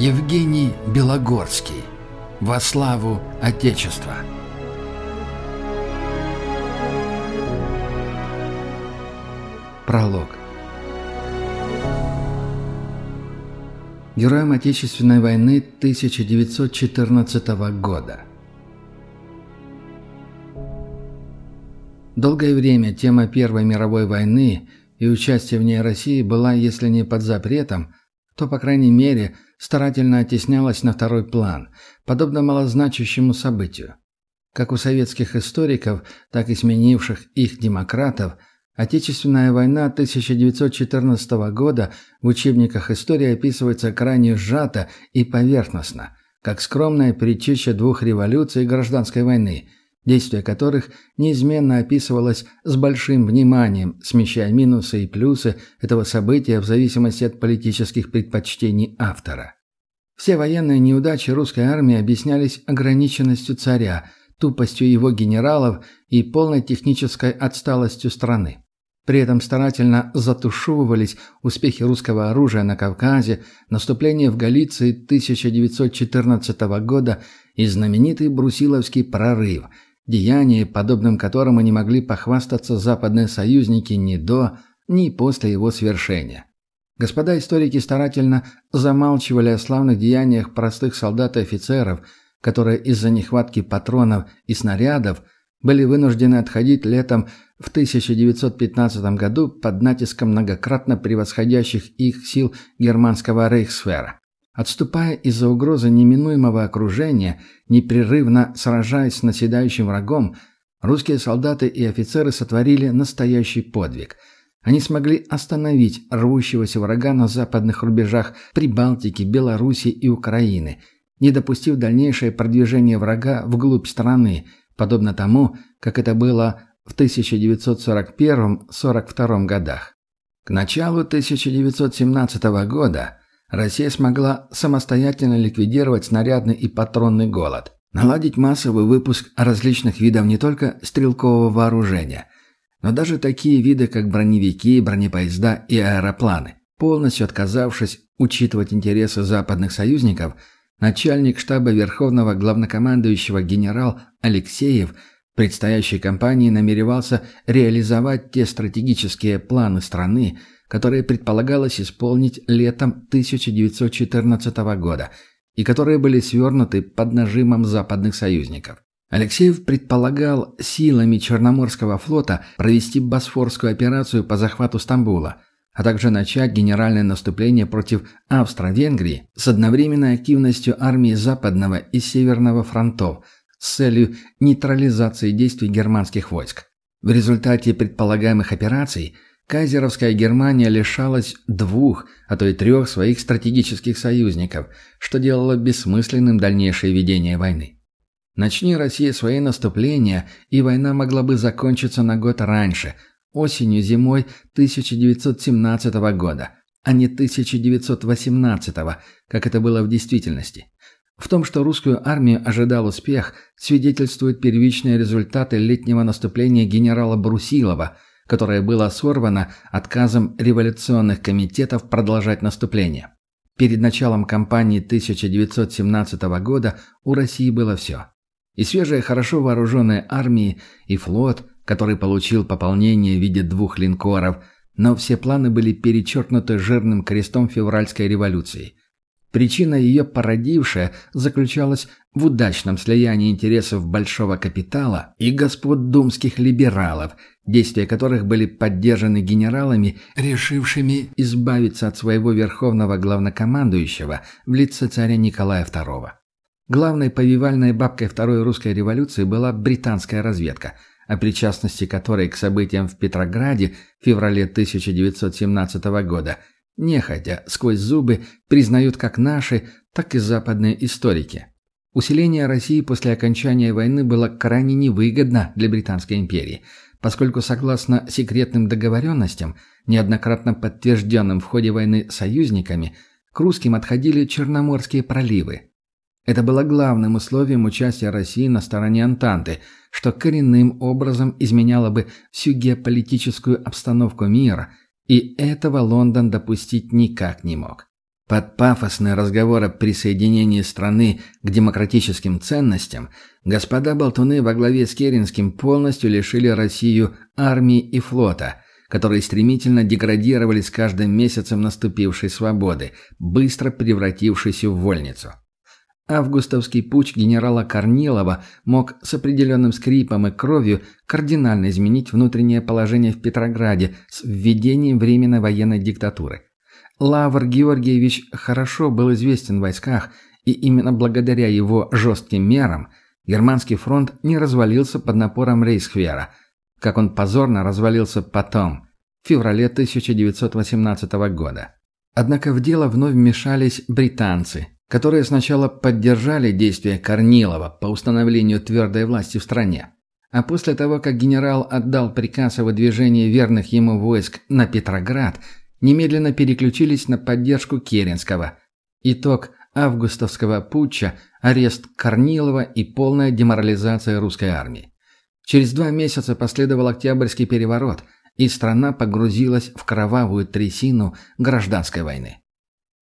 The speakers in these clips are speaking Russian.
Евгений Белогорский. Во славу Отечества. Пролог. Героям Отечественной войны 1914 года. Долгое время тема Первой мировой войны и участие в ней России была, если не под запретом, то, по крайней мере, старательно оттеснялась на второй план, подобно малозначащему событию. Как у советских историков, так и сменивших их демократов, Отечественная война 1914 года в учебниках истории описывается крайне сжато и поверхностно, как скромная предтеча двух революций и гражданской войны – действие которых неизменно описывалось с большим вниманием, смещая минусы и плюсы этого события в зависимости от политических предпочтений автора. Все военные неудачи русской армии объяснялись ограниченностью царя, тупостью его генералов и полной технической отсталостью страны. При этом старательно затушевывались успехи русского оружия на Кавказе, наступление в Галиции 1914 года и знаменитый Брусиловский прорыв – деяние, подобным которому не могли похвастаться западные союзники ни до, ни после его свершения. Господа историки старательно замалчивали о славных деяниях простых солдат и офицеров, которые из-за нехватки патронов и снарядов были вынуждены отходить летом в 1915 году под натиском многократно превосходящих их сил германского рейхсфера. Отступая из-за угрозы неминуемого окружения, непрерывно сражаясь с наседающим врагом, русские солдаты и офицеры сотворили настоящий подвиг. Они смогли остановить рвущегося врага на западных рубежах Прибалтики, Белоруссии и Украины, не допустив дальнейшее продвижение врага вглубь страны, подобно тому, как это было в 1941-42 годах. К началу 1917 года Россия смогла самостоятельно ликвидировать снарядный и патронный голод, наладить массовый выпуск различных видов не только стрелкового вооружения, но даже такие виды, как броневики, бронепоезда и аэропланы. Полностью отказавшись учитывать интересы западных союзников, начальник штаба Верховного главнокомандующего генерал Алексеев предстоящей кампании намеревался реализовать те стратегические планы страны, которые предполагалось исполнить летом 1914 года и которые были свернуты под нажимом западных союзников. Алексеев предполагал силами Черноморского флота провести Босфорскую операцию по захвату Стамбула, а также начать генеральное наступление против Австро-Венгрии с одновременной активностью армии Западного и Северного фронтов с целью нейтрализации действий германских войск. В результате предполагаемых операций – Кайзеровская Германия лишалась двух, а то и трех своих стратегических союзников, что делало бессмысленным дальнейшее ведение войны. Начни Россия свои наступления, и война могла бы закончиться на год раньше, осенью-зимой 1917 года, а не 1918, как это было в действительности. В том, что русскую армию ожидал успех, свидетельствуют первичные результаты летнего наступления генерала Брусилова – которое было сорвано отказом революционных комитетов продолжать наступление. Перед началом кампании 1917 года у России было все. И свежая, хорошо вооруженная армии, и флот, который получил пополнение в виде двух линкоров, но все планы были перечеркнуты жирным крестом февральской революции. Причина ее породившая заключалась в удачном слиянии интересов большого капитала и господ думских либералов, действия которых были поддержаны генералами, решившими избавиться от своего верховного главнокомандующего в лице царя Николая II. Главной повивальной бабкой Второй русской революции была британская разведка, о причастности которой к событиям в Петрограде в феврале 1917 года нехотя, сквозь зубы, признают как наши, так и западные историки. Усиление России после окончания войны было крайне невыгодно для Британской империи, поскольку, согласно секретным договоренностям, неоднократно подтвержденным в ходе войны союзниками, к русским отходили Черноморские проливы. Это было главным условием участия России на стороне Антанты, что коренным образом изменяло бы всю геополитическую обстановку мира, и этого Лондон допустить никак не мог. Под пафосные разговоры о присоединении страны к демократическим ценностям господа болтуны во главе с Керенским полностью лишили Россию армии и флота, которые стремительно деградировали с каждым месяцем наступившей свободы, быстро превратившейся в вольницу. Августовский путь генерала Корнилова мог с определенным скрипом и кровью кардинально изменить внутреннее положение в Петрограде с введением временной военной диктатуры – Лавр Георгиевич хорошо был известен в войсках, и именно благодаря его жестким мерам германский фронт не развалился под напором Рейхсхвера, как он позорно развалился потом, в феврале 1918 года. Однако в дело вновь вмешались британцы, которые сначала поддержали действия Корнилова по установлению твердой власти в стране, а после того, как генерал отдал приказ о выдвижении верных ему войск на Петроград – немедленно переключились на поддержку Керенского. Итог августовского путча – арест Корнилова и полная деморализация русской армии. Через два месяца последовал Октябрьский переворот, и страна погрузилась в кровавую трясину гражданской войны.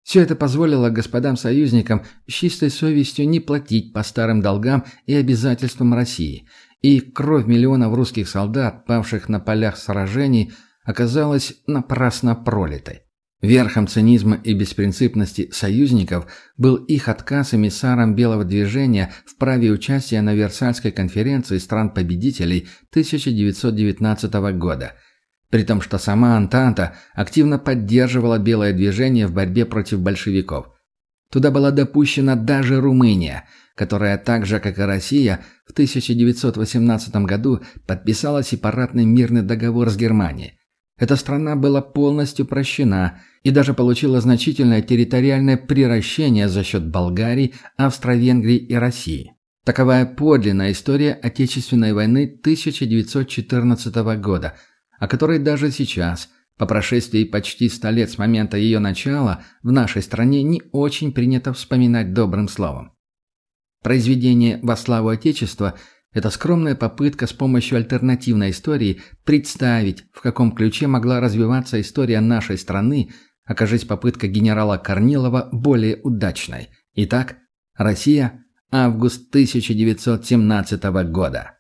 Все это позволило господам-союзникам с чистой совестью не платить по старым долгам и обязательствам России, и кровь миллионов русских солдат, павших на полях сражений – оказалась напрасно пролитой. Верхом цинизма и беспринципности союзников был их отказ эмиссарам Белого движения в праве участия на Версальской конференции стран-победителей 1919 года, при том, что сама Антанта активно поддерживала Белое движение в борьбе против большевиков. Туда была допущена даже Румыния, которая так же, как и Россия, в 1918 году подписала сепаратный мирный договор с Германией. Эта страна была полностью прощена и даже получила значительное территориальное приращение за счет Болгарии, Австро-Венгрии и России. Таковая подлинная история Отечественной войны 1914 года, о которой даже сейчас, по прошествии почти ста лет с момента ее начала, в нашей стране не очень принято вспоминать добрым словом. Произведение «Во славу Отечества» – это скромная попытка с помощью альтернативной истории представить, в каком ключе могла развиваться история нашей страны, окажись попытка генерала Корнилова более удачной. Итак, Россия, август 1917 года.